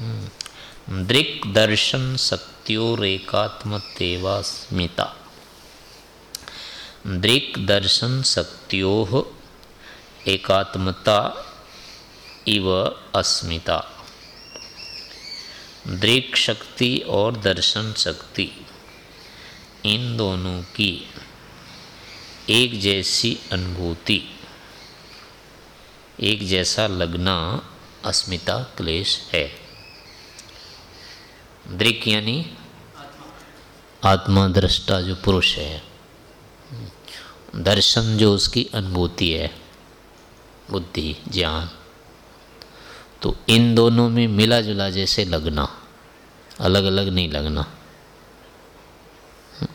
दृक् दर्शन शक्तियोरेकात्मतेवास्मिता दृक् दर्शन शक्तियो एकात्मता इव अस्मिता। दृक् शक्ति और दर्शन शक्ति, इन दोनों की एक जैसी अनुभूति, एक जैसा लगना अस्मिता क्लेश है। दृक यानी आत्मा दृष्टा जो पुरुष है। दर्शन जो उसकी अनुभूति है, बुद्धि, ज्ञान तो इन दोनों में मिला जुला जैसे लगना अलग अलग नहीं लगना।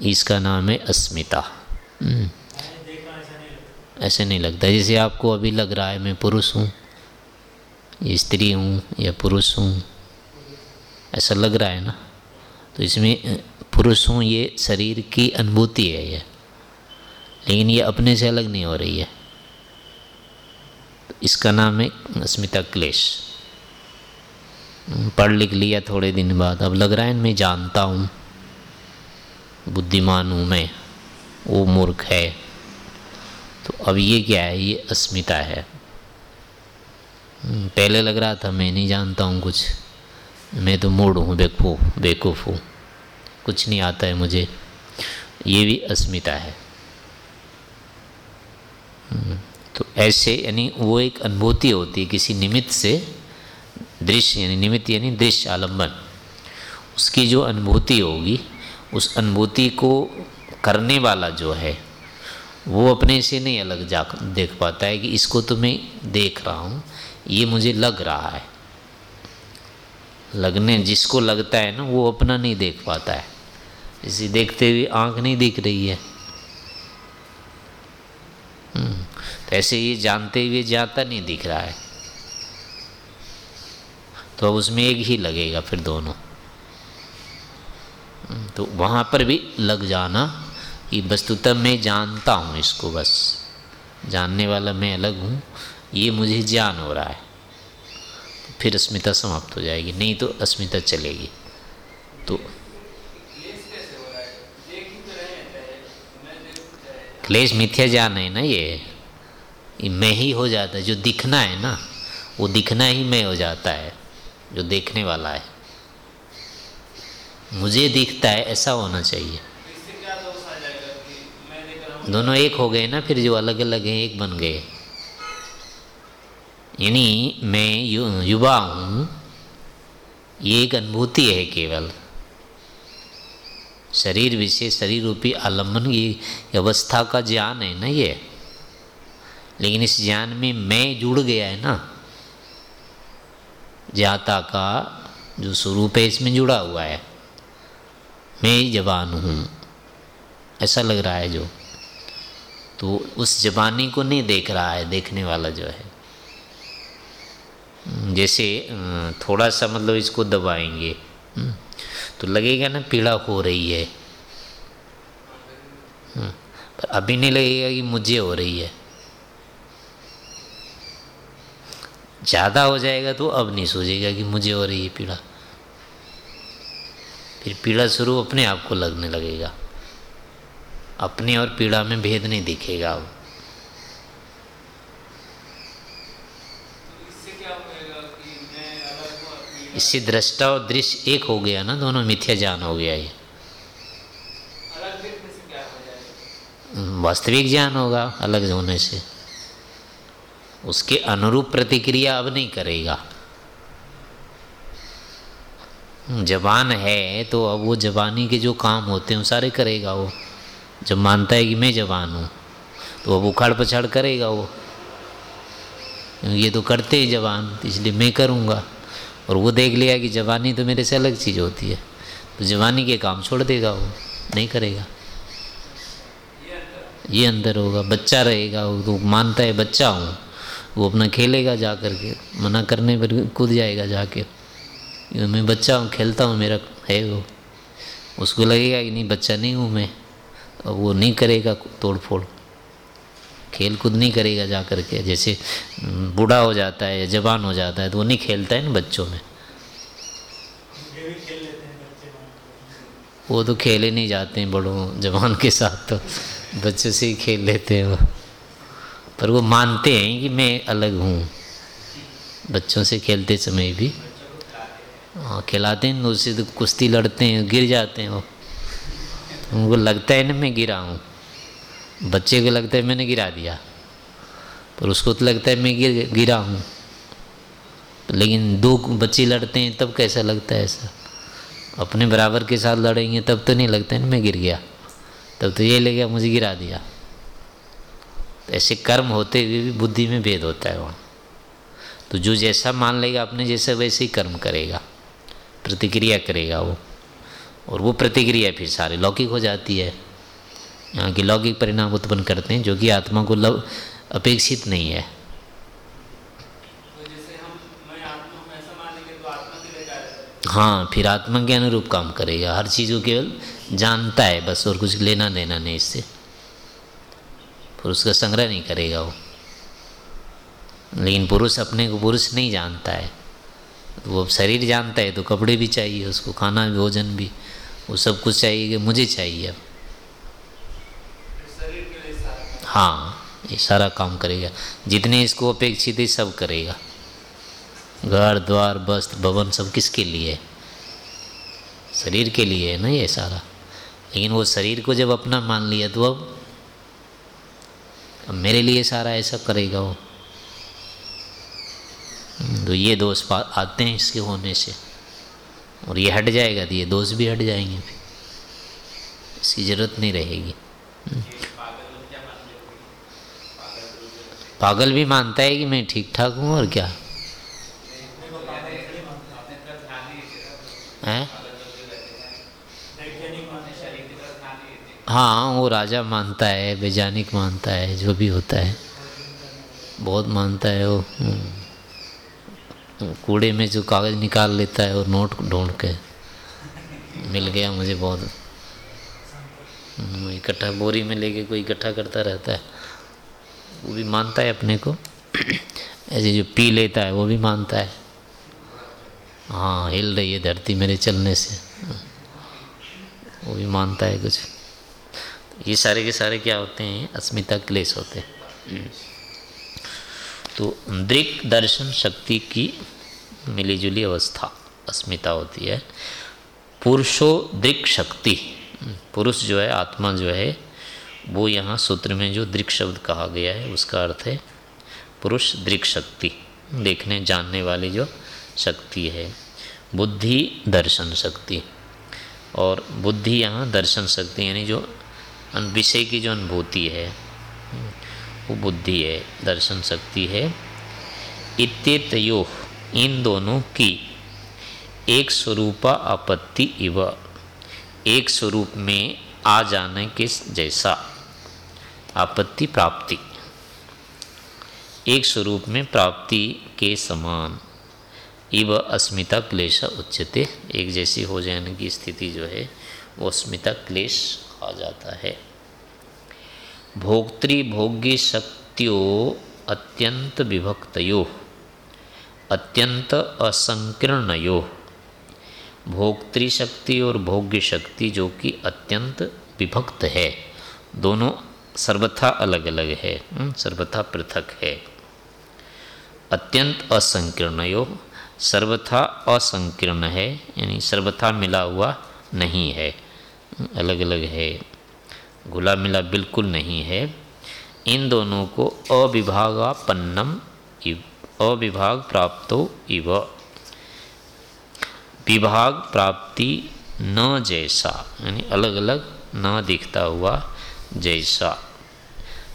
इसका नाम है अस्मिता। हम्म। ऐसे नहीं लगता। जैसे आपको अभी लग रहा है, मैं पुरुष हूँ, स्त्री हूँ या पुरुष हूँ ऐसा लग रहा है ना? तो इसमें पुरुष हूँ, ये शरीर की अनुभूति है ये। लेकिन ये अपने से अलग नहीं हो रही है। तो इसका नाम है अस्मिता क्लेश। पढ़ लिख लिया थोड़े दिन बाद। अब लग रहा है मैं जानता हूँ। बुद्धिमान हूँ मैं। वो मूर्ख है। तो अब ये क्या है? ये अस्मिता है। पहले लग रहा था मैं नहीं जानता हूँ कुछ। मैं तो मूड हूँ बेकू बेकूफ़ हूँ। कुछ नहीं आता है मुझे। ये भी अस्मिता है। हम्म, तो ऐसे यानी वो एक अनुभूति होती है किसी निमित्त से दृश्य यानी निमित्त यानी दृश्य आलंबन उसकी जो अनुभूति होगी उस अनुभूति को करने वाला जो है वो अपने से नहीं अलग जा देख पाता है कि इसको तो मैं देख रहा हूँ ये मुझे लग रहा है। लगने जिसको लगता है ना वो अपना नहीं देख पाता है। इसी देखते हुए आँख नहीं दिख रही है। हम्म, तो ऐसे ये जानते हुए जाता नहीं दिख रहा है। तो अब उसमें एक ही लगेगा फिर दोनों। हम्म, तो वहाँ पर भी लग जाना कि वस्तुतः मैं जानता हूँ इसको बस। जानने वाला मैं अलग हूँ ये मुझे ज्ञान हो रहा है। फिर अस्मिता समाप्त हो जाएगी, नहीं तो अस्मिता चलेगी। तो क्लेश मिथ्या ज्ञान है ना ये? मैं ही हो जाता है, जो दिखना है ना, वो दिखना ही मैं हो जाता है, जो देखने वाला है। मुझे दिखता है, ऐसा होना चाहिए। दोनों एक हो गए ना, फिर जो अलग अलग हैं, एक बन गए। यानी मैं यु, युवा हूँ ये एक अनुभूति है केवल शरीर विशेष शरीर रूपी आलंबन की अवस्था का ज्ञान है ना ये लेकिन इस ज्ञान में मैं जुड़ गया है ना जाता का जो स्वरूप है इसमें जुड़ा हुआ है मैं ही जवान हूँ ऐसा लग रहा है जो तो उस जवानी को नहीं देख रहा है देखने वाला जो है जैसे थोड़ा सा मतलब इसको दबाएँगे। हम्म, तो लगेगा ना पीड़ा हो रही है। हम्म, पर अभी नहीं लगेगा कि मुझे हो रही है। ज़्यादा हो जाएगा तो अब नहीं सोचेगा कि मुझे हो रही है पीड़ा। फिर पीड़ा शुरू अपने आप को लगने लगेगा। अपने और पीड़ा में भेद नहीं दिखेगा अब। इससे दृष्टा और दृश्य एक हो गया ना दोनों मिथ्या ज्ञान हो गया ये। वास्तविक ज्ञान होगा अलग होने से। उसके अनुरूप प्रतिक्रिया अब नहीं करेगा। जवान है तो अब वो जवानी के जो काम होते हैं वो सारे करेगा वो। जब मानता है कि मैं जवान हूँ तो अब उखाड़ पछाड़ करेगा वो। ये तो करते ही जवान तो इसलिए मैं करूँगा। और वो देख लिया कि जवानी तो मेरे से अलग चीज़ होती है तो जवानी के काम छोड़ देगा वो, नहीं करेगा। ये अंदर होगा, बच्चा रहेगा, वो तो मानता है बच्चा हूँ, वो अपना खेलेगा जा कर के, मना करने पर कूद जाएगा जाके। मैं बच्चा हूँ, खेलता हूँ, मेरा है वो। उसको लगेगा कि नहीं, बच्चा नहीं हूँ मैं, अब वो नहीं करेगा तोड़ फोड़ खेल कूद नहीं करेगा जा कर के। जैसे बूढ़ा हो जाता है या जवान हो जाता है तो वो नहीं खेलता है ना बच्चों में। वो तो खेले नहीं जाते हैं बड़ों, जवान के साथ तो। बच्चों से ही खेल लेते हैं वो। पर वो मानते हैं कि मैं अलग हूँ। बच्चों से खेलते समय भी। हाँ खिलाते हैं उससे तो कुश्ती लड़ते हैं, गिर जाते हैं वो। उनको लगता है ना मैं गिरा हूँ। बच्चे को लगता है मैंने गिरा दिया, पर उसको तो लगता है मैं गिर, गिरा हूँ। लेकिन दो बच्चे लड़ते हैं, तब कैसा लगता है ऐसा? अपने बराबर के साथ लड़ेंगे, तब तो नहीं लगता है मैं गिर गया। तब तो ये लगेगा मुझे गिरा दिया। ऐसे कर्म होते हुए भी बुद्धि में भेद होता है वहाँ। तो जो जैसा मान लेगा, अपने जैसा वैसे ही कर्म करेगा, प्रतिक्रिया करेगा वो। और वो प्रतिक्रिया फिर सारे लौकिक हो जाती है। की लौकिक परिणाम उत्पन्न करते हैं, जो कि आत्मा को लव अपेक्षित नहीं है। हाँ फिर आत्मा के अनुरूप काम करेगा हर चीज़ को केवल जानता है बस, और कुछ लेना देना नहीं इससे। फिर उसका संग्रह नहीं करेगा वो। लेकिन पुरुष अपने को पुरुष नहीं जानता है। वो शरीर जानता है तो कपड़े भी चाहिए उसको, खाना भोजन भी, वो सब कुछ चाहिए कि मुझे चाहिए अब। हाँ ये सारा काम करेगा। जितने इसको अपेक्षित है, सब करेगा। घर, द्वार, वस्त्र, भवन सब किसके लिए? शरीर के लिए है ना ये सारा? लेकिन वो शरीर को जब अपना मान लिया तो अब अब मेरे लिए सारा ऐसा करेगा वो। तो ये दोष आते हैं इसके होने से। और ये हट जाएगा तो ये दोष भी हट जाएँगे। फिर इसकी ज़रूरत नहीं रहेगी। पागल भी मानता है कि मैं ठीक ठाक हूँ और क्या? है वो राजा मानता है वैज्ञानिक मानता है जो भी होता है। बहुत मानता है वो। हम्म। कूड़े में जो कागज़ निकाल लेता है और नोट ढूंढ के। मिल गया मुझे बहुत। हम्म, इकट्ठा बोरी में लेके कोई इकट्ठा करता रहता है। वो भी मानता है अपने को। ऐसे जो पी लेता है, वो भी मानता है। हाँ हिल रही है धरती मेरे चलने से। वो भी मानता है कुछ। ये सारे के सारे क्या होते हैं? अस्मिता क्लेश होते हैं। तो दृक दर्शन शक्ति की मिलीजुली अवस्था अस्मिता होती है। पुरुषो दृक शक्ति। पुरुष जो है, आत्मा जो है वो यहाँ सूत्र में जो दृक शब्द कहा गया है, उसका अर्थ है पुरुष दृक शक्ति। देखने, जानने वाली जो शक्ति है, बुद्धि दर्शन शक्ति। और बुद्धि यहाँ दर्शन शक्ति, यानी जो विषय की जो अनुभूति है, वो बुद्धि है, दर्शन शक्ति है। इत्येतयो इन दोनों की एक स्वरूपा आपत्ति इव, एक स्वरूप में आ जाने के जैसा। आपत्ति प्राप्ति। एक स्वरूप में प्राप्ति के समान। इव अस्मिता क्लेश उच्चते एक जैसी हो जाने की स्थिति जो है, वो अस्मिता क्लेश आ जाता है। भोक्तृभोग्य शक्तियों अत्यंत विभक्तो अत्यंत असंकीर्णयो। भोक्तृशक्ति और भोग्य शक्ति जो कि अत्यंत विभक्त है, दोनों सर्वथा अलग अलग है हम्म, सर्वथा पृथक है। अत्यंत असंकीर्ण योग सर्वथा असंकीर्ण है यानी सर्वथा मिला हुआ नहीं है अलग अलग है। घुला मिला बिल्कुल नहीं है। इन दोनों को अविभागापन्नम अविभाग प्राप्तो इव। विभाग प्राप्ति न जैसा यानी अलग अलग न दिखता हुआ जैसा।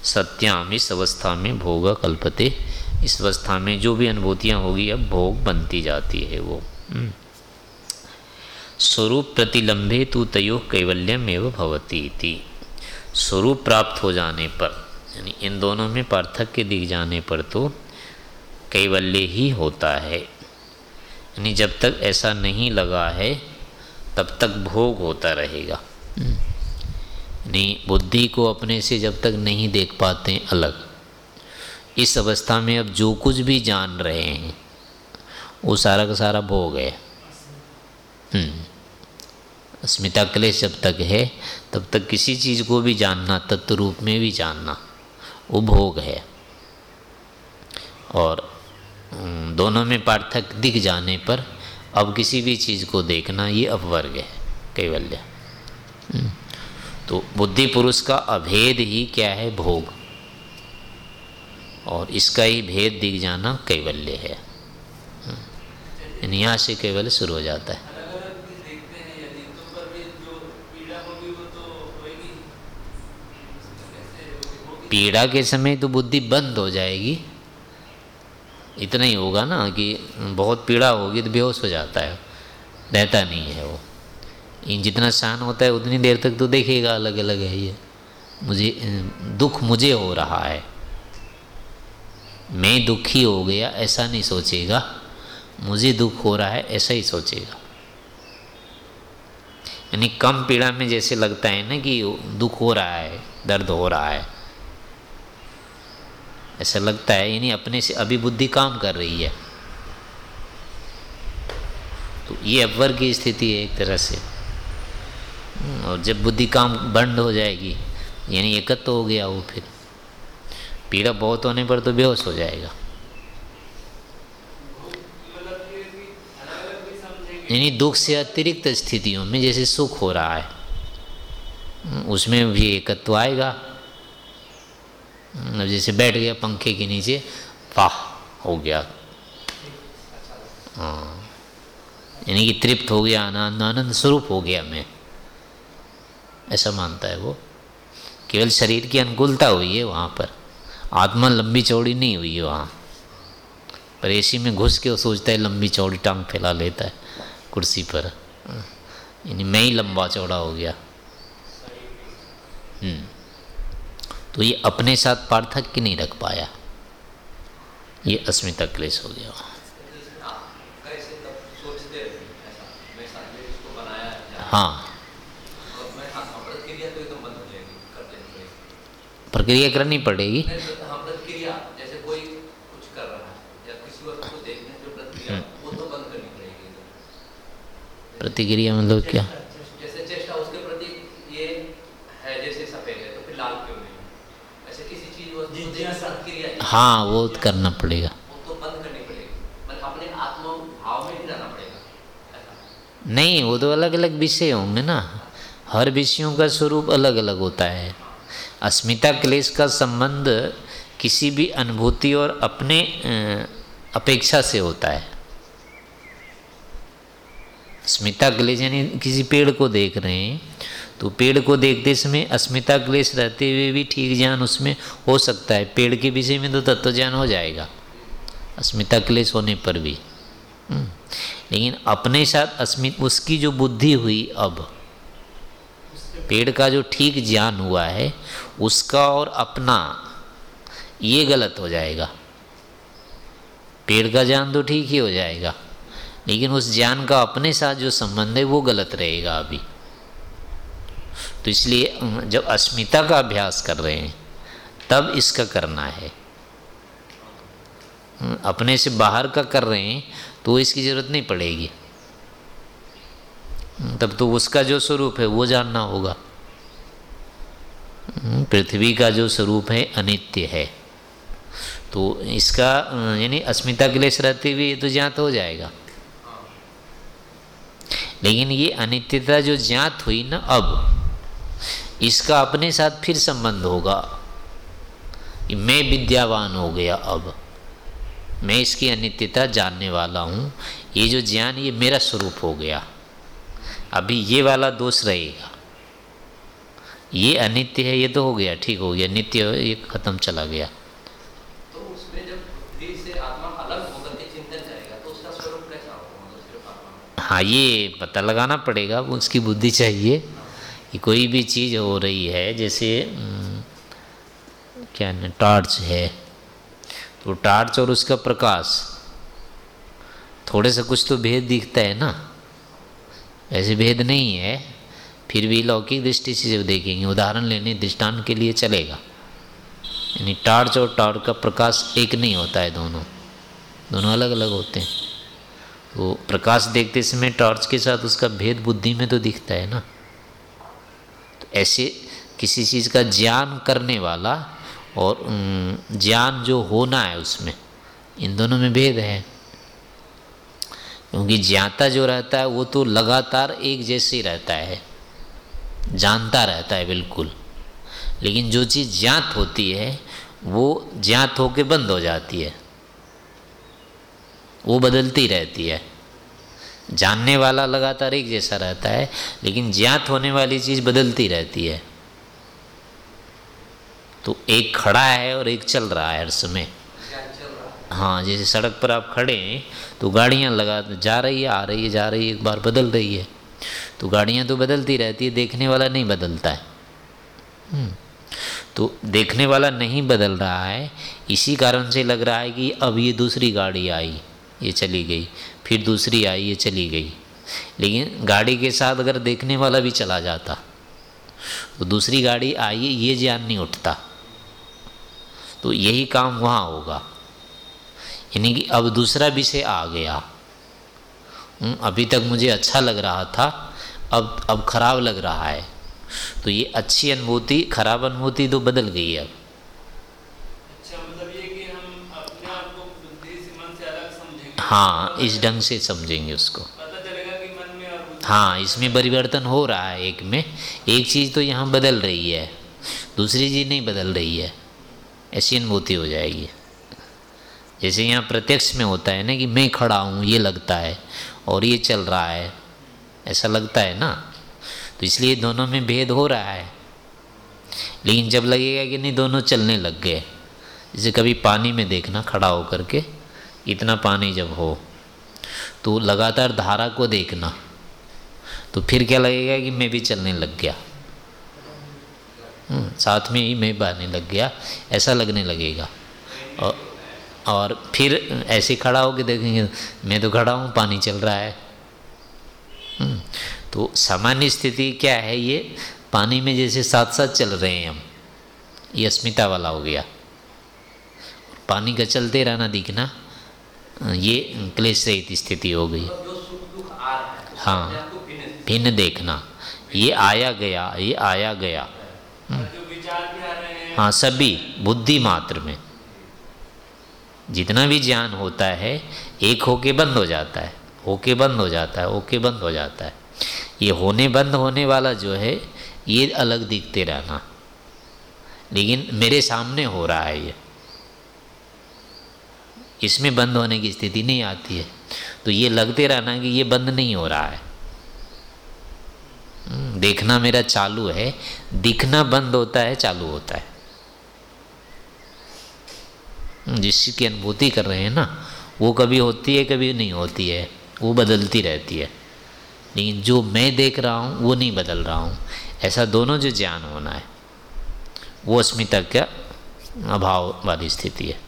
सत्याम इस अवस्था में भोग कल्पते। इस अवस्था में जो भी अनुभूतियाँ होगी, अब भोग बनती जाती है वो। हम्म। स्वरूप प्रतिलंबे तो तयो कैवल्यम एवं भवती थी स्वरूप प्राप्त हो जाने पर, यानी इन दोनों में पार्थक्य दिख जाने पर तो कैवल्य ही होता है। यानी जब तक ऐसा नहीं लगा है, तब तक भोग होता रहेगा। नहीं, बुद्धि को अपने से जब तक नहीं देख पाते अलग इस अवस्था में अब जो कुछ भी जान रहे हैं, वो सारा का सारा भोग है हम्म। अस्मिता क्लेश जब तक है, तब तक किसी चीज़ को भी जानना, तत्व रूप में भी जानना, वो भोग है और दोनों में पार्थक दिख जाने पर अब किसी भी चीज़ को देखना ये अपवर्ग है, कैवल्य हम्म। तो बुद्धि पुरुष का अभेद ही क्या है? भोग। और इसका ही भेद दिख जाना कैवल्य है। यहाँ से कैवल्य शुरू हो जाता है। पीड़ा के समय तो बुद्धि बंद हो जाएगी। इतना ही होगा ना कि बहुत पीड़ा होगी तो बेहोश हो जाता है। रहता नहीं है वो। जितना शान होता है, उतनी देर तक तो देखेगा अलग अलग है ये। मुझे, दुख मुझे हो रहा है। मैं दुखी हो गया, ऐसा नहीं सोचेगा। मुझे दुख हो रहा है, ऐसा ही सोचेगा। यानी कम पीड़ा में जैसे लगता है ना कि दुख हो रहा है, दर्द हो रहा है। ऐसा लगता है, यानी अपने से अभी बुद्धि काम कर रही है। तो ये अवर की स्थिति है एक तरह से। और जब बुद्धि काम बंद हो जाएगी, यानी एकत्र हो गया वो फिर। पीड़ा बहुत होने पर तो बेहोश हो जाएगा। यानी दुख से अतिरिक्त स्थितियों में जैसे सुख हो रहा है उसमें भी एकत्व आएगा। अब जैसे बैठ गया पंखे के नीचे, वाह, हो गया। हाँ। यानी कि तृप्त हो गया आनंद आनंद स्वरूप हो गया मैं। ऐसा मानता है वो। केवल शरीर की अनुकूलता हुई है वहाँ पर। आत्मा लंबी चौड़ी नहीं हुई है वहाँ। पर एसी में घुस के वो सोचता है लंबी चौड़ी टांग फैला लेता है कुर्सी पर। यानी मैं ही लंबा चौड़ा हो गया। हम्म। तो ये अपने साथ पार्थक्य नहीं रख पाया। ये अस्मिता क्लेश हो गया। हाँ। प्रक्रिया करनी पड़ेगी। प्रतिक्रिया मतलब क्या? जैसे चेष्टा उसके प्रति ये है जैसे सफ़ेद है तो फिर लाल क्यों नहीं? ऐसे किसी चीज़ हाँ। वो करना तो बंद करनी पड़ेगी। मतलब अपने आत्मा भाव में ही रहना पड़ेगा। नहीं वो तो अलग अलग विषय होंगे ना। हर विषयों का स्वरूप अलग अलग होता है। अस्मिता क्लेश का संबंध किसी भी अनुभूति और अपने अपेक्षा से होता है अस्मिता क्लेश यानी किसी पेड़ को देख रहे हैं तो पेड़ को देखते समय अस्मिता क्लेश रहते हुए भी ठीक ज्ञान उसमें हो सकता है पेड़ के विषय में तो तत्व ज्ञान हो जाएगा, अस्मिता क्लेश होने पर भी हम्म। लेकिन अपने साथ अस्मित उसकी जो बुद्धि हुई अब, पेड़ का जो ठीक ज्ञान हुआ है उसका और अपना, ये गलत हो जाएगा। पेड़ का ज्ञान तो ठीक ही हो जाएगा, लेकिन उस ज्ञान का अपने साथ जो संबंध है, वो गलत रहेगा अभी। तो इसलिए जब अस्मिता का अभ्यास कर रहे हैं, तब इसका करना है। अपने से बाहर का कर रहे हैं तो इसकी ज़रूरत नहीं पड़ेगी। तब तो उसका जो स्वरूप है, वो जानना होगा। पृथ्वी का जो स्वरूप है, अनित्य है। तो इसका, यानी अस्मिता के लिए रहते हुए ये तो ज्ञात हो जाएगा। लेकिन ये अनित्यता जो ज्ञात हुई ना अब, इसका अपने साथ फिर संबंध होगा। मैं विद्यावान हो गया अब। मैं इसकी अनित्यता जानने वाला हूँ। ये जो ज्ञान, ये मेरा स्वरूप हो गया। अभी ये वाला दोष रहेगा। ये अनित्य है ये तो हो गया ठीक हो गया नित्य ये खत्म चला गया। हाँ ये पता लगाना पड़ेगा उसकी बुद्धि चाहिए कि कोई भी चीज़ हो रही है जैसे क्या ना टार्च है। तो टार्च और उसका प्रकाश थोड़े से कुछ तो भेद दिखता है ना। ऐसे भेद नहीं है। फिर भी लौकिक दृष्टि से जब देखेंगे, उदाहरण लेने दृष्टांत के लिए चलेगा। यानी टार्च और टार्च का प्रकाश एक नहीं होता है दोनों। दोनों अलग अलग होते हैं। तो प्रकाश देखते समय टॉर्च के साथ उसका भेद बुद्धि में तो दिखता है ना। तो ऐसे किसी चीज़ का ज्ञान करने वाला और ज्ञान जो होना है उसमें, इन दोनों में भेद है। क्योंकि ज्ञाता जो रहता है, वो तो लगातार एक जैसे ही रहता है। जानता रहता है बिल्कुल। लेकिन जो चीज़ ज्ञात होती है, वो ज्ञात होके बंद हो जाती है। वो बदलती रहती है। जानने वाला लगातार एक जैसा रहता है, लेकिन ज्ञात होने वाली चीज़ बदलती रहती है। तो एक खड़ा है और एक चल रहा है हर समय हाँ जैसे सड़क पर आप खड़े हैं तो गाड़ियाँ लगा जा रही है, आ रही है, जा रही है, एक बार बदल रही है। तो गाड़ियाँ तो बदलती रहती है, देखने वाला नहीं बदलता है। हम्म। तो देखने वाला नहीं बदल रहा है, इसी कारण से लग रहा है कि अब ये दूसरी गाड़ी आई, ये चली गई, फिर दूसरी आई, ये चली गई। लेकिन गाड़ी के साथ अगर देखने वाला भी चला जाता तो दूसरी गाड़ी आई, ये ज्ञान नहीं उठता। तो यही काम वहाँ होगा। यानी कि अब दूसरा विषय आ गया। अभी तक मुझे अच्छा लग रहा था अब अब खराब लग रहा है। तो ये अच्छी अनुभूति खराब अनुभूति तो बदल गई है अब। हाँ इस ढंग से समझेंगे उसको। हाँ इसमें परिवर्तन हो रहा है एक में। एक चीज़ तो यहाँ बदल रही है दूसरी चीज़ नहीं बदल रही है। ऐसी अनुभूति हो जाएगी। जैसे यहाँ प्रत्यक्ष में होता है ना कि मैं खड़ा हूँ ये लगता है। और ये चल रहा है। ऐसा लगता है ना? तो इसलिए दोनों में भेद हो रहा है। लेकिन जब लगेगा कि नहीं दोनों चलने लग गए। जैसे कभी पानी में देखना खड़ा होकर के इतना पानी जब हो तो लगातार धारा को देखना। तो फिर क्या लगेगा कि मैं भी चलने लग गया? हम्म, साथ में ही मैं बहने लग गया। ऐसा लगने लगेगा। और और फिर ऐसे खड़ा होकर देखेंगे मैं तो खड़ा हूँ पानी चल रहा है। हम्म, तो सामान्य स्थिति क्या है ये? पानी में जैसे साथ साथ चल रहे हैं हम ये अस्मिता वाला हो गया। पानी का चलते रहना दिखना ये क्लेश रहित स्थिति हो गई। हाँ भिन्न देखना ये आया गया ये आया गया। हम्म। हाँ सभी बुद्धि मात्र में। जितना भी ज्ञान होता है एक होके बंद हो जाता है होके बंद हो जाता है होके बंद हो जाता है। ये होने बंद होने वाला जो है ये अलग दिखते रहना। लेकिन मेरे सामने हो रहा है ये। इसमें बंद होने की स्थिति नहीं आती है। तो ये लगते रहना कि ये बंद नहीं हो रहा है। हम्म, देखना मेरा चालू है दिखना बंद होता है चालू होता है। हम्म, जिस की अनुभूति कर रहे हैं ना वो कभी होती है कभी नहीं होती है वो बदलती रहती है। लेकिन जो मैं देख रहा हूँ वो नहीं बदल रहा हूँ। ऐसा दोनों जो ज्ञान होना है वो अस्मिता का अभाव वाली स्थिति है।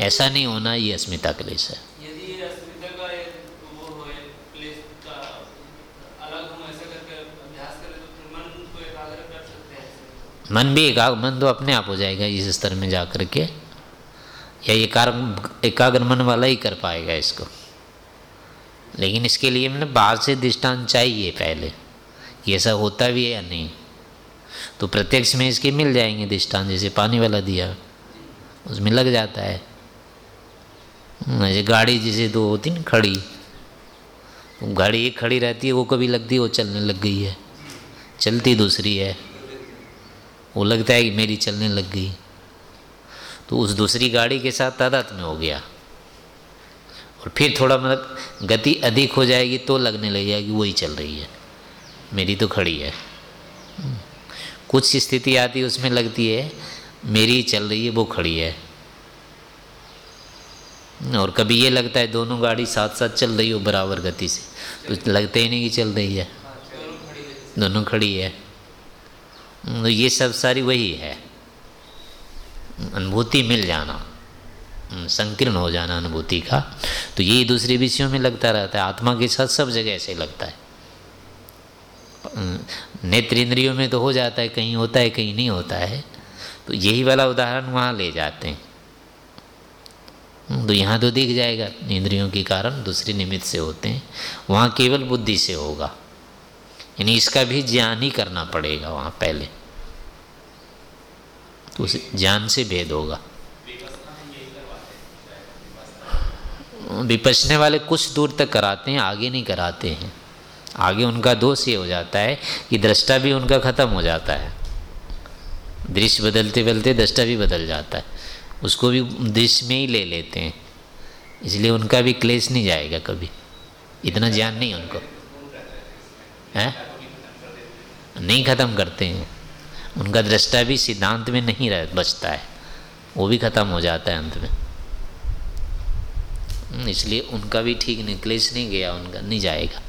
ऐसा नहीं होना ये अस्मिता क्लेश है मन भी एकाग्र मन तो अपने आप हो जाएगा इस स्तर में जा कर के। या एकाग्र मन वाला ही कर पाएगा इसको। लेकिन इसके लिए मतलब बाहर से दृष्टांत चाहिए पहले कि ऐसा होता भी है या नहीं। तो प्रत्यक्ष में इसके मिल जाएँगे दृष्टांत, जैसे पानी वाला दिया, उसमें लग जाता है। जैसे गाड़ी जैसे दो होती ना, खड़ी। तो गाड़ी एक खड़ी रहती है, वो कभी लगती है, वो चलने लग गई है। चलती दूसरी है। वो लगता है कि मेरी चलने लग गई। तो उस दूसरी गाड़ी के साथ तादाद में हो गया। और फिर थोड़ा मतलब गति अधिक हो जाएगी तो लगने लगेगा कि वही चल रही है। मेरी तो खड़ी है। कुछ स्थिति आती है उसमें लगती है, मेरी चल रही है, वो खड़ी है। और कभी ये लगता है दोनों गाड़ी साथ साथ चल रही हो बराबर गति से तो लगता ही नहीं कि चल रही है। दोनों खड़ी है। तो ये सब सारी वही है। अनुभूति मिल जाना संकीर्ण हो जाना अनुभूति का तो यही दूसरे विषयों में लगता रहता है। आत्मा के साथ सब जगह ऐसे लगता है। नेत्र इंद्रियों में तो हो जाता है, कहीं होता है, कहीं नहीं होता है। तो यही वाला उदाहरण वहाँ ले जाते हैं। तो यहाँ तो दिख जाएगा, इंद्रियों के कारण दूसरे निमित्त से होते हैं। वहाँ केवल बुद्धि से होगा। यानी इसका भी ज्ञान ही करना पड़ेगा वहाँ पहले। तो उस ज्ञान से भेद होगा। विपसने वाले कुछ दूर तक कराते हैं, आगे नहीं कराते हैं। आगे उनका दोष ये हो जाता है कि दृष्टा भी उनका ख़त्म हो जाता है। दृश्य बदलते बदलते दृष्टा भी बदल जाता है। उसको भी दृश्य में ही ले लेते हैं। इसलिए उनका भी क्लेश नहीं जाएगा कभी। इतना ज्ञान नहीं उनको। है? नहीं ख़त्म करते हैं। उनका दृष्टा भी सिद्धांत में नहीं रह बचता है। वो भी ख़त्म हो जाता है अंत में। हम्म, इसलिए उनका भी ठीक नहीं क्लेश नहीं गया उनका नहीं जाएगा।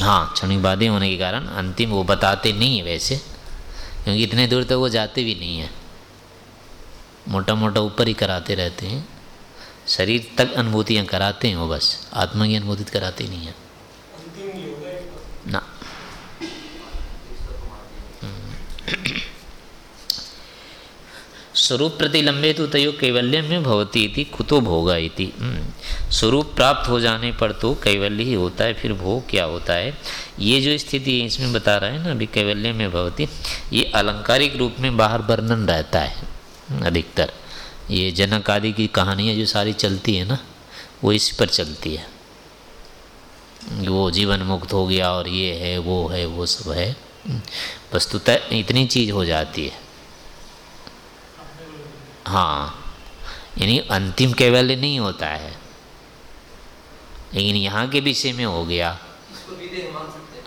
हाँ क्षणिकवादी होने के कारण अंतिम वो बताते नहीं है वैसे क्योंकि इतने दूर तक तो वो जाते भी नहीं है। मोटा मोटा ऊपर ही कराते रहते हैं। शरीर तक अनुभूतियाँ कराते हैं वो बस आत्मा की अनुभूति कराते नहीं हैं। स्वरूप प्रतिलंबे तो तय कैवल्य में भवती इति कुतो भोगा इति। हम्म। स्वरूप प्राप्त हो जाने पर तो कैवल्य ही होता है, फिर भोग क्या होता है? ये जो स्थिति है इसमें बता रहा है ना, अभी कैवल्य में भवती, ये अलंकारिक रूप में बाहर वर्णन रहता है अधिकतर। ये जनक आदि की कहानियाँ जो सारी चलती है ना, वो इस पर चलती है। वो जीवन मुक्त हो गया और ये है, वो है, वो सब है। वस्तुतः इतनी चीज़ हो जाती है। हाँ यानी अंतिम कैवल्य नहीं होता है। लेकिन यहाँ के विषय में हो गया।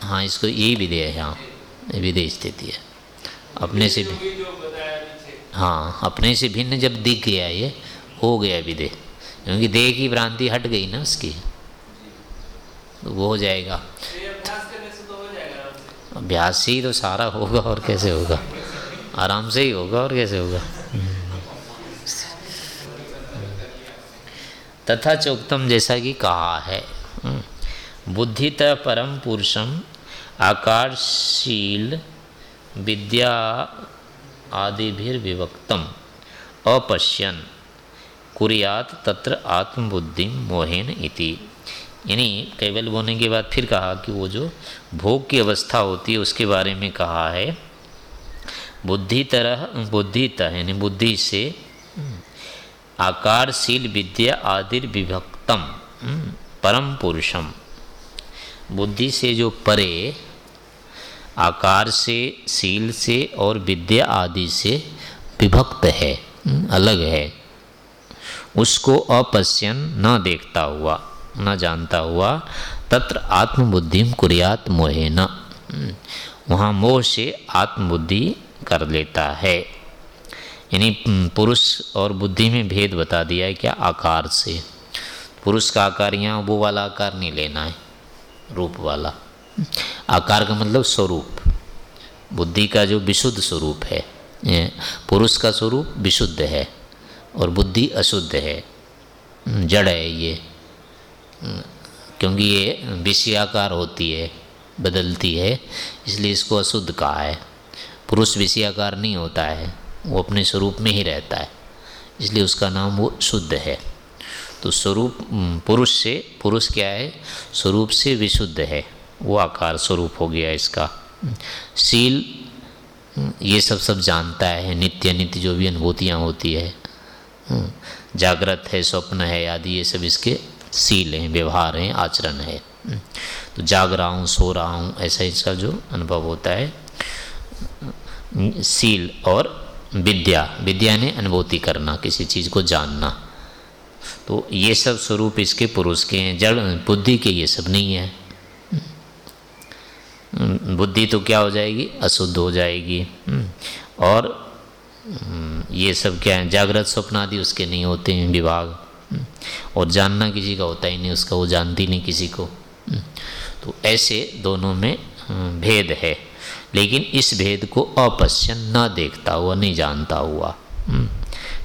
हाँ। इसको यही विधेय है हाँ विधेय स्थिति है। अपने से भी हाँ अपने से भिन्न जब दिख गया ये हो गया विधेय। क्योंकि देह की भ्रांति हट गई ना उसकी। तो वो हो जाएगा। अभ्यास से ही तो सारा होगा और कैसे होगा? आराम से ही होगा और कैसे होगा? तथा चोक्तम जैसा कि कहा है। हम्म। बुद्धित परम पुरुषम आकारशील विद्या आदिभिर्विवक्तम, अपश्यन, कुरियात तत्र आत्मबुद्धि मोहेन इति। यानी केवल बोलने के बाद फिर कहा कि वो जो भोग की अवस्था होती है, उसके बारे में कहा है। बुद्धि तरह बुद्धि यानी बुद्धि से आकारशील विद्या आदि विभक्तम हम्म, परम पुरुषम। बुद्धि से जो परे आकार से शील से और विद्या आदि से विभक्त है हम्म, अलग है। उसको अपश्यन न देखता हुआ न जानता हुआ तत्र आत्मबुद्धि कुरियात मोहे न हम्म, वहाँ मोह से आत्मबुद्धि कर लेता है। यानी पुरुष और बुद्धि में भेद बता दिया है क्या आकार से? पुरुष का आकार यहाँ, वो वाला आकार नहीं लेना है, रूप वाला। आकार का मतलब स्वरूप। बुद्धि का जो विशुद्ध स्वरूप है पुरुष का स्वरूप विशुद्ध है और बुद्धि अशुद्ध है। जड़ है ये। क्योंकि ये विषयाकार होती है, बदलती है, इसलिए इसको अशुद्ध कहा है। पुरुष विषयाकार नहीं होता है। वो अपने स्वरूप में ही रहता है। इसलिए उसका नाम वो शुद्ध है। तो स्वरूप पुरुष से, पुरुष क्या है? स्वरूप से विशुद्ध है। वो आकार स्वरूप हो गया इसका। शील ये सब सब जानता है। नित्य नित्य जो भी अनुभूतियाँ होती है जागृत है, स्वप्न है, आदि ये सब इसके सील हैं, व्यवहार हैं, आचरण है। तो जाग रहा हूँ, सो रहा हूँ, ऐसा इसका जो अनुभव होता है। सील और विद्या। विद्या ने अनुभूति करना, किसी चीज़ को जानना। तो ये सब स्वरूप इसके पुरुष के हैं, जड़, बुद्धि के ये सब नहीं है। बुद्धि तो क्या हो जाएगी? अशुद्ध हो जाएगी। और ये सब क्या है? जागृत स्वप्न आदि उसके नहीं होते हैं, विभाग। और जानना किसी का होता ही नहीं, उसका वो जानती नहीं किसी को। तो ऐसे दोनों में भेद है। लेकिन इस भेद को अपश्यन न देखता हुआ, नहीं जानता हुआ हम्म।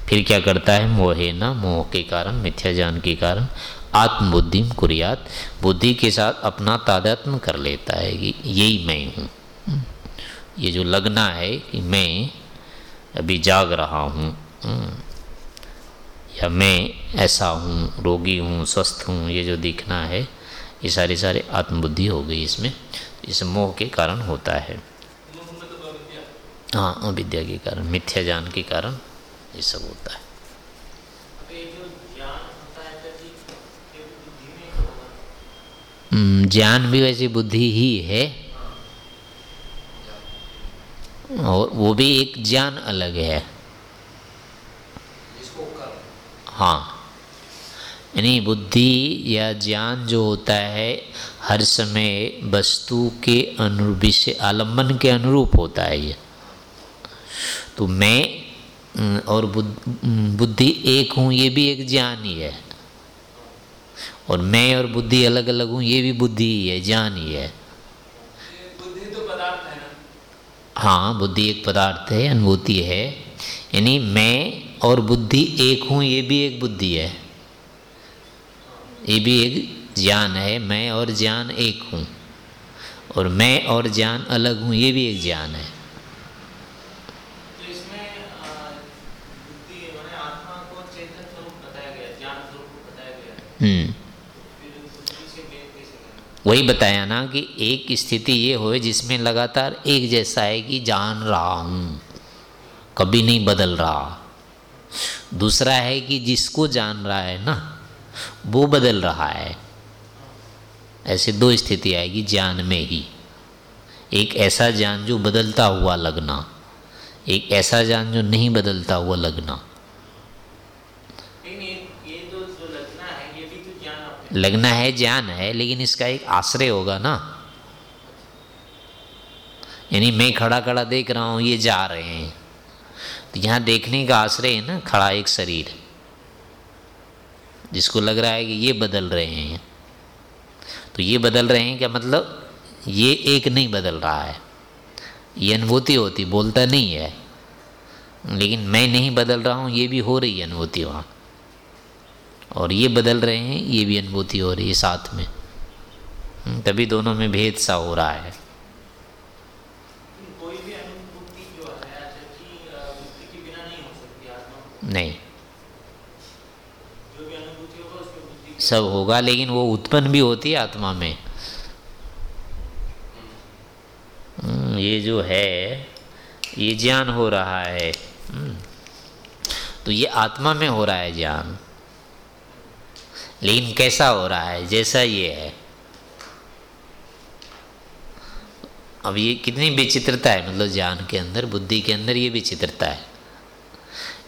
फिर क्या करता है मोहे न, मोह के कारण, मिथ्या ज्ञान के कारण, आत्मबुद्धि कुरियात, बुद्धि के साथ अपना तादात्म कर लेता है कि यही मैं हूँ हम्म। ये जो लगना है कि मैं अभी जाग रहा हूँ हम्म। या मैं ऐसा हूँ, रोगी हूँ, स्वस्थ हूँ, ये जो दिखना है, ये सारे सारे आत्मबुद्धि हो गई इसमें इस मोह के कारण होता है हाँ अविद्या के कारण मिथ्या ज्ञान के कारण ये सब होता है। हम्म, ज्ञान भी वैसी बुद्धि ही है। और वो भी एक ज्ञान अलग है। हाँ यानी बुद्धि या ज्ञान जो होता है हर समय वस्तु के अनुरूप से आलंबन के अनुरूप होता है ये। तो मैं और बुद्धि एक हूँ ये भी एक ज्ञान ही है। और मैं और बुद्धि अलग अलग हूँ ये भी बुद्धि ही है ज्ञान ही है। बुद्धि तो पदार्थ है ना? हाँ बुद्धि एक पदार्थ है अनुभूति है। यानी मैं और बुद्धि एक हूँ ये भी एक बुद्धि है। ये भी एक ज्ञान है मैं और ज्ञान एक हूँ। और मैं और ज्ञान अलग हूँ ये भी एक ज्ञान है तो इसमें बुद्धि आत्मा को चेतन स्वरूप बताया गया ज्ञान स्वरूप बताया गया हम्म वही बताया ना कि एक स्थिति ये हो जिसमें लगातार एक जैसा है कि जान रहा हूँ, कभी नहीं बदल रहा। दूसरा है कि जिसको जान रहा है ना, वो बदल रहा है। ऐसे दो स्थिति आएगी ज्ञान में ही। एक ऐसा ज्ञान जो बदलता हुआ लगना, एक ऐसा ज्ञान जो नहीं बदलता हुआ लगना। लगना है, ज्ञान है, लेकिन इसका एक आश्रय होगा ना? यानी मैं खड़ा खड़ा देख रहा हूँ, ये जा रहे हैं। तो यहाँ देखने का आश्रय है ना, खड़ा एक शरीर। जिसको लग रहा है कि ये बदल रहे हैं। तो ये बदल रहे हैं क्या मतलब? ये एक नहीं बदल रहा है। ये अनुभूति होती, बोलता नहीं है। लेकिन मैं नहीं बदल रहा हूँ, ये भी हो रही है अनुभूति वहाँ। और ये बदल रहे हैं ये भी अनुभूति हो रही है साथ में। हम्म, तभी दोनों में भेद सा हो रहा है। नहीं सब होगा लेकिन वो उत्पन्न भी होती है आत्मा में। हम्म, ये जो है ये ज्ञान हो रहा है। हम्म, तो ये आत्मा में हो रहा है ज्ञान। लेकिन कैसा हो रहा है? जैसा ये है। अब ये कितनी विचित्रता है मतलब ज्ञान के अंदर, बुद्धि के अंदर ये विचित्रता है।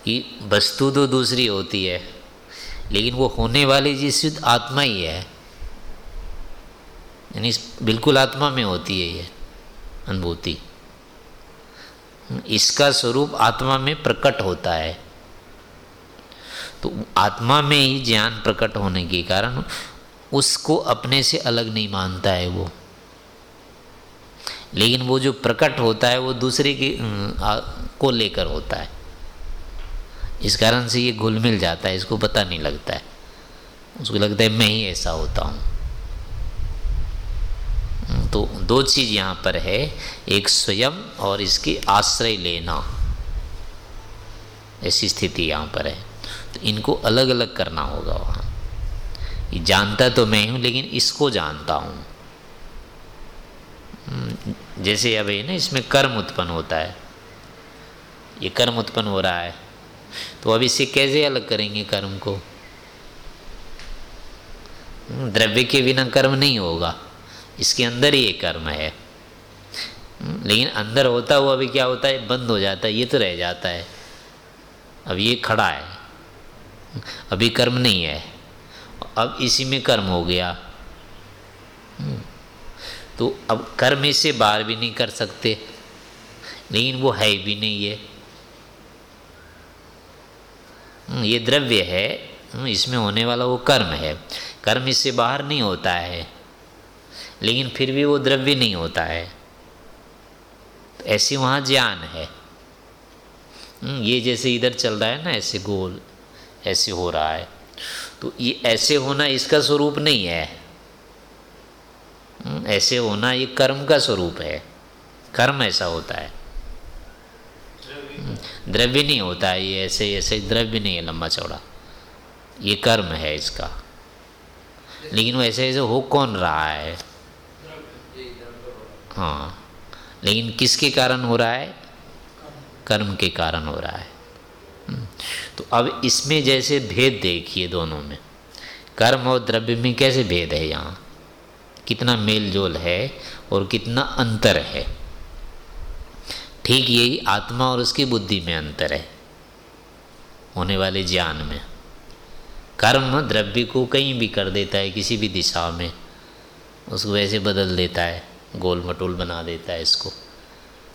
कि वस्तु तो दूसरी होती है, लेकिन वो होने वाली चीज़ शुद्ध आत्मा ही है। यानी बिल्कुल आत्मा में होती है ये अनुभूति। इसका स्वरूप आत्मा में प्रकट होता है। तो आत्मा में ही ज्ञान प्रकट होने के कारण उसको अपने से अलग नहीं मानता है वो। लेकिन वो जो प्रकट होता है, वो दूसरे के को लेकर होता है। इस कारण से ये घुल मिल जाता है, इसको पता नहीं लगता है। उसको लगता है, मैं ही ऐसा होता हूँ। तो दो चीज़ यहाँ पर है, एक स्वयं और इसके आश्रय लेना। ऐसी स्थिति यहाँ पर है। तो इनको अलग अलग करना होगा वहाँ। ये जानता तो मैं हूँ लेकिन इसको जानता हूँ। हम्म, जैसे अब ना इसमें कर्म उत्पन्न होता है। ये कर्म उत्पन्न हो रहा है। तो अब इसे कैसे अलग करेंगे कर्म को? हम्म, द्रव्य के बिना कर्म नहीं होगा। इसके अंदर ही एक कर्म है। हम्म, लेकिन अंदर होता हुआ भी क्या होता है? बंद हो जाता है ये तो रह जाता है। अब ये खड़ा है। अभी कर्म नहीं है। अब इसी में कर्म हो गया। हम्म, तो अब कर्म इससे बाहर भी नहीं कर सकते। लेकिन वो है भी नहीं है हम्म, ये द्रव्य है। हम्म, इसमें होने वाला वो कर्म है। कर्म इससे बाहर नहीं होता है। लेकिन फिर भी वो द्रव्य नहीं होता है। तो ऐसे वहाँ ज्ञान है। ये जैसे इधर चल रहा है ना ऐसे गोल। ऐसे हो रहा है। तो ये ऐसे होना इसका स्वरूप नहीं है। हम्म, ऐसे होना ये कर्म का स्वरूप है। कर्म ऐसा होता है। हम्म, द्रव्य नहीं होता है ये ऐसे ऐसे द्रव्य नहीं है लंबा चौड़ा। ये कर्म है इसका। लेकिन वो ऐसे ऐसे हो कौन रहा है? हाँ लेकिन किसके कारण हो रहा है? कर्म के कारण हो रहा है। तो अब इसमें जैसे भेद देखिए दोनों में। कर्म और द्रव्य में कैसे भेद है यहाँ? कितना मेल जोल है और कितना अंतर है। ठीक यही आत्मा और उसकी बुद्धि में अंतर है, होने वाले ज्ञान में। कर्म द्रव्य को कहीं भी कर देता है, किसी भी दिशा में, उसको वैसे बदल देता है, गोल मटोल बना देता है इसको।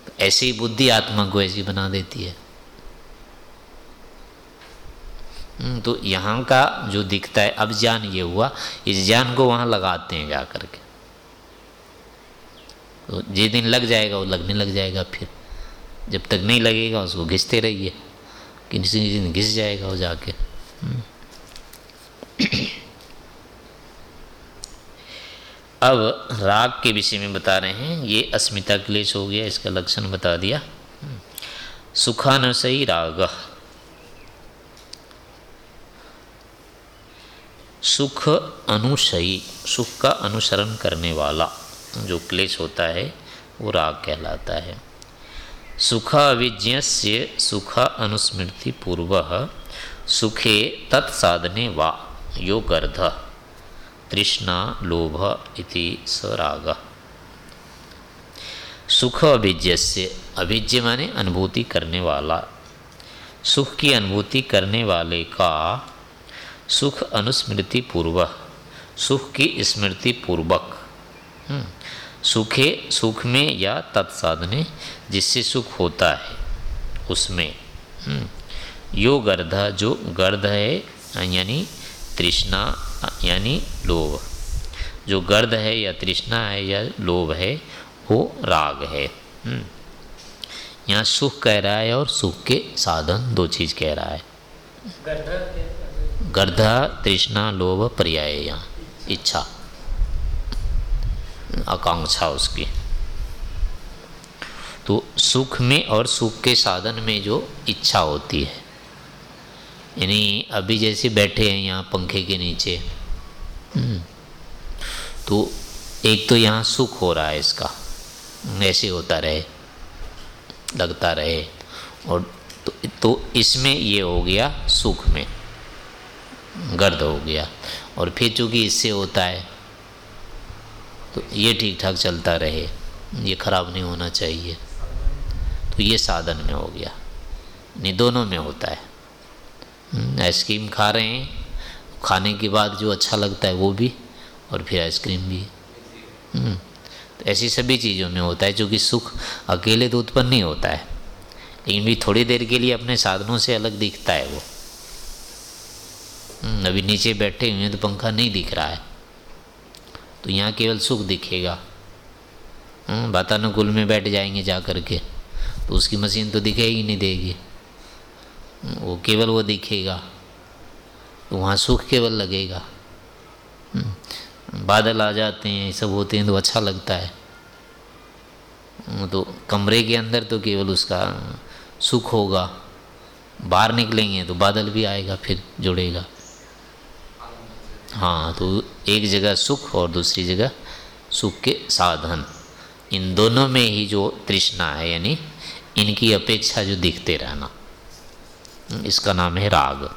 तो ऐसी बुद्धि आत्मा को ऐसी बना देती है। तो यहाँ का जो दिखता है, अब ज्ञान ये हुआ, इस ज्ञान को वहाँ लगाते हैं जा कर के। तो जिस दिन लग जाएगा, वो लगने लग जाएगा फिर। जब तक नहीं लगेगा, उसको घिसते रहिए। किसी दिन घिस जाएगा वो जाके। हम्म। अब राग के विषय में बता रहे हैं। ये अस्मिता क्लेश हो गया, इसका लक्षण बता दिया। सुखान सही राग। सुख अनुसयी, सुख का अनुसरण करने वाला, जो क्लेश होता है, वो राग कहलाता है। सुखाविज्ञ से सुख अनुस्मृति पूर्व, सुखे तत्साधने वा योगर्ध तृष्णा लोभ इति स राग। सुख अभिज्ञ से अभिज्ञ माने अनुभूति करने वाला। सुख की अनुभूति करने वाले का सुख अनुस्मृति पूर्व सुख की स्मृति पूर्वक। हम्म, सुखे सुख में या तत्साधने जिससे सुख होता है उसमें। हम्म, यो गर्ध जो गर्ध है यानी तृष्णा यानी लोभ। जो गर्द है या तृष्णा है या लोभ है वो राग है। हम्म। यहाँ सुख कह रहा है और सुख के साधन दो चीज़ कह रहा है। गर्धा तृष्णा लोभ पर्याय यहाँ इच्छा आकांक्षा उसकी। तो सुख में और सुख के साधन में जो इच्छा होती है यानी अभी जैसे बैठे हैं यहाँ पंखे के नीचे हम्म, तो एक तो यहाँ सुख हो रहा है इसका ऐसे होता रहे लगता रहे और तो, तो इसमें ये हो गया सुख में। गर्द हो गया। और फिर चूँकि इससे होता है तो ये ठीक ठाक चलता रहे। ये खराब नहीं होना चाहिए। तो ये साधन में हो गया। नहीं दोनों में होता है। हम्म, आइसक्रीम खा रहे हैं खाने के बाद जो अच्छा लगता है वो भी और फिर आइसक्रीम भी। हम्म, तो ऐसी सभी चीज़ों में होता है क्योंकि सुख अकेले तो उत्पन्न नहीं होता है। लेकिन भी थोड़ी देर के लिए अपने साधनों से अलग दिखता है वो। अभी नीचे बैठे हुए हैं तो पंखा नहीं दिख रहा है। तो यहाँ केवल सुख दिखेगा। वातानुकूल में बैठ जाएँगे जा कर के तो उसकी मशीन तो दिखेगी नहीं देगी। वो केवल वो दिखेगा। तो वहाँ सुख केवल लगेगा। हम्म, बादल आ जाते हैं ये सब होते हैं तो अच्छा लगता है। तो कमरे के अंदर तो केवल उसका सुख होगा। बाहर निकलेंगे तो बादल भी आएगा फिर जुड़ेगा। हाँ तो एक जगह सुख और दूसरी जगह सुख के साधन। इन दोनों में ही जो तृष्णा है यानी इनकी अपेक्षा जो दिखते रहना। इसका नाम है राग।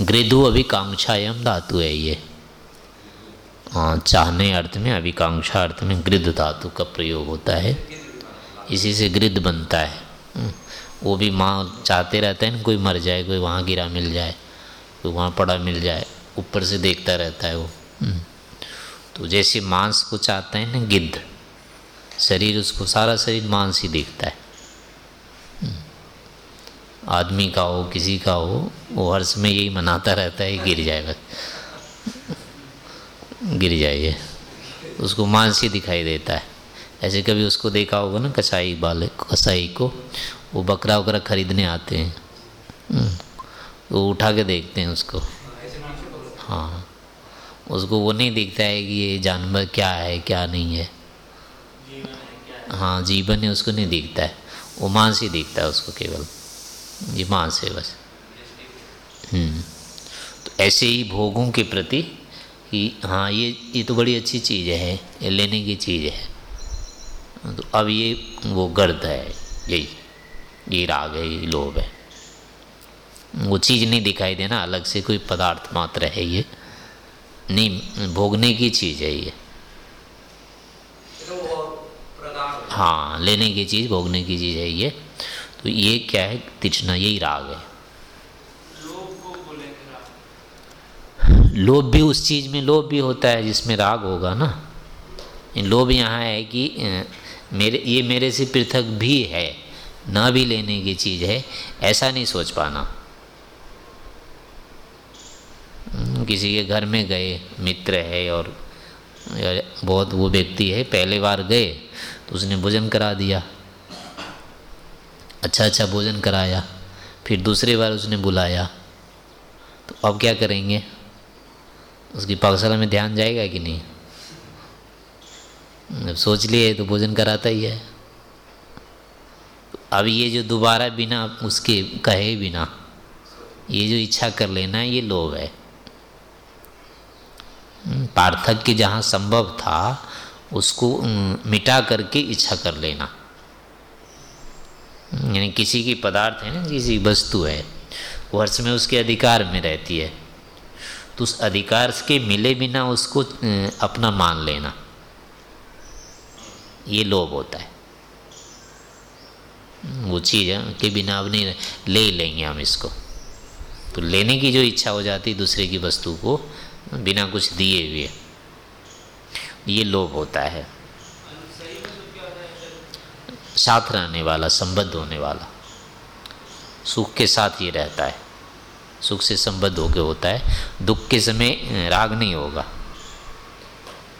गृदु अभिकांक्षायम धातु है ये। हाँ चाहने अर्थ में अभिकांक्षा अर्थ में गृद धातु का प्रयोग होता है। इसी से गृद बनता है। वो भी माँ चाहते रहते हैं ना कोई मर जाए कोई वहाँ गिरा मिल जाए कोई वहाँ पड़ा मिल जाए ऊपर से देखता रहता है वो। हम्म, तो जैसे मांस को चाहते हैं ना गिद्ध शरीर उसको सारा शरीर मांस ही देखता है। हम्म। आदमी का हो किसी का हो वो हर समय यही मनाता रहता है गिर जाए बस गिर जाइए। उसको मांस ही दिखाई देता है। ऐसे कभी उसको देखा होगा ना कसाई वाले कसाई को वो बकरा वकरा खरीदने आते हैं। हम्म। तो उठा के देखते हैं उसको। हाँ उसको वो नहीं दिखता है कि ये जानवर क्या है क्या नहीं है। हाँ जीवन है उसको नहीं दिखता है। वो मांस ही दिखता है उसको केवल। ये मांस है बस। हम्म, तो ऐसे ही भोगों के प्रति कि हाँ ये ये तो बड़ी अच्छी चीज़ है ये लेने की चीज़ है। तो अब ये वो गर्द है यही। ये राग है ये लोभ है। वो चीज़ नहीं दिखाई देना, अलग से कोई पदार्थ मात्र है ये। नहीं, भोगने की चीज़ है ये। हाँ लेने की चीज़, भोगने की चीज़ है ये। तो ये क्या है? तिचना यही राग है। लोभ भी उस चीज़ में, लोभ भी होता है जिसमें राग होगा ना। लोभ यहाँ है कि मेरे, ये मेरे से पृथक भी है। ना भी लेने की चीज़ है ऐसा नहीं सोच पाना। हम्म, किसी के घर में गए मित्र है और बहुत वो व्यक्ति है पहले बार गए तो उसने भोजन करा दिया। अच्छा अच्छा भोजन कराया फिर दूसरी बार उसने बुलाया। तो अब क्या करेंगे? उसकी पाकशाला में ध्यान जाएगा कि नहीं? सोच लिए तो भोजन कराता ही है। अब ये जो दोबारा बिना उसके कहे बिना ये जो इच्छा कर लेना ये लोभ है। हम्म, पार्थक्य जहाँ संभव था उसको मिटा करके इच्छा कर लेना। यानी किसी की पदार्थ है ना किसी वस्तु है वर्ष में उसके अधिकार में रहती है। तो उस अधिकार के मिले बिना उसको अपना मान लेना। ये लोभ होता है। वो चीज़ है, के बिना अब नहीं ले ही लेंगे हम इसको। तो लेने की जो इच्छा हो जाती दूसरे की वस्तु को, बिना कुछ दिए हुए, ये लोभ होता है। साथ रहने वाला, संबद्ध होने वाला, सुख के साथ ये रहता है। सुख से संबद्ध होकर होता है। दुख के समय राग नहीं होगा,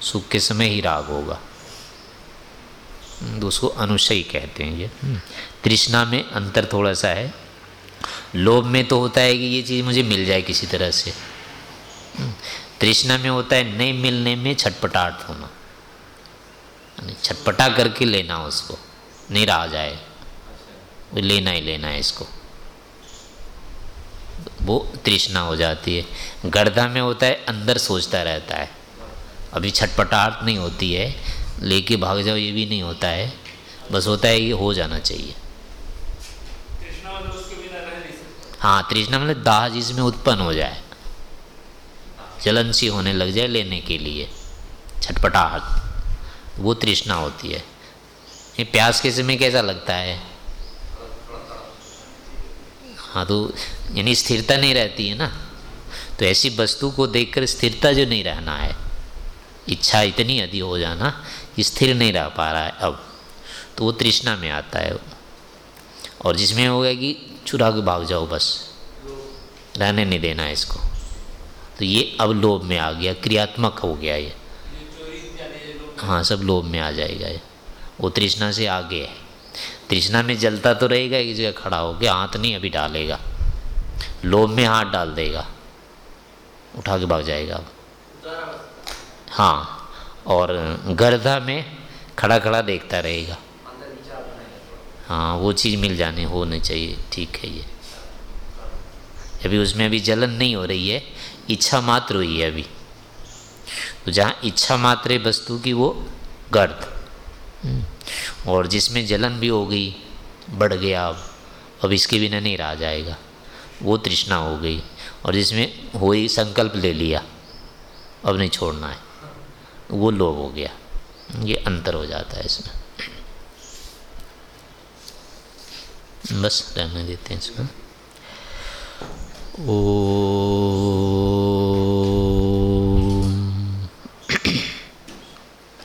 सुख के समय ही राग होगा। उसको अनुशयी कहते हैं ये। हम्म, तृष्णा में अंतर थोड़ा सा है। लोभ में तो होता है कि ये चीज़ मुझे मिल जाए किसी तरह से। हम्म, तृष्णा में होता है नहीं मिलने में छटपटाहट होना। छटपटा करके लेना उसको नहीं रहा जाए। लेना ही लेना है इसको। वो तृष्णा हो जाती है। गर्दा में होता है अंदर सोचता रहता है। अभी छटपटाहट नहीं होती है। लेके भाग जाओ ये भी नहीं होता है। बस होता है ये हो जाना चाहिए। हाँ तृष्णा मतलब दाह जिसमें उत्पन्न हो जाए। जलन सी होने लग जाए लेने के लिए। छटपटाहट। वो तृष्णा होती है। ये प्यास के समय कैसा लगता है? हाँ तो यानी स्थिरता नहीं रहती है ना। तो ऐसी वस्तु को देखकर स्थिरता जो नहीं रहना है। इच्छा इतनी अधिक हो जाना स्थिर नहीं रह पा रहा है अब। तो वो तृष्णा में आता है और जिसमें हो गया कि चुरा के भाग जाओ बस। रहने नहीं देना है इसको। तो ये अब लोभ में आ गया, क्रियात्मक हो गया ये। हाँ सब लोभ में आ जाएगा ये। वो तृष्णा से आगे है। तृष्णा में जलता तो रहेगा, एक जगह खड़ा हो गया हाथ नहीं अभी डालेगा। लोभ में हाथ डाल देगा। उठा के भाग जाएगा अब। हाँ। और गर्दा में खड़ा खड़ा देखता रहेगा। हाँ वो चीज़ मिल जाने होने चाहिए, ठीक है ये। अभी उसमें अभी जलन नहीं हो रही है, इच्छा मात्र हुई है अभी। तो जहाँ इच्छा मात्र वस्तु की, वो गर्द। हम्म। और जिसमें जलन भी हो गई, बढ़ गया अब अब इसके बिना नहीं रहा जाएगा। वो तृष्णा हो गई, और जिसमें हो ही संकल्प ले लिया, अब नहीं छोड़ना है। वो लोभ हो गया। ये अंतर हो जाता है इसमें। बस रहने देते हैं इसमें। ओ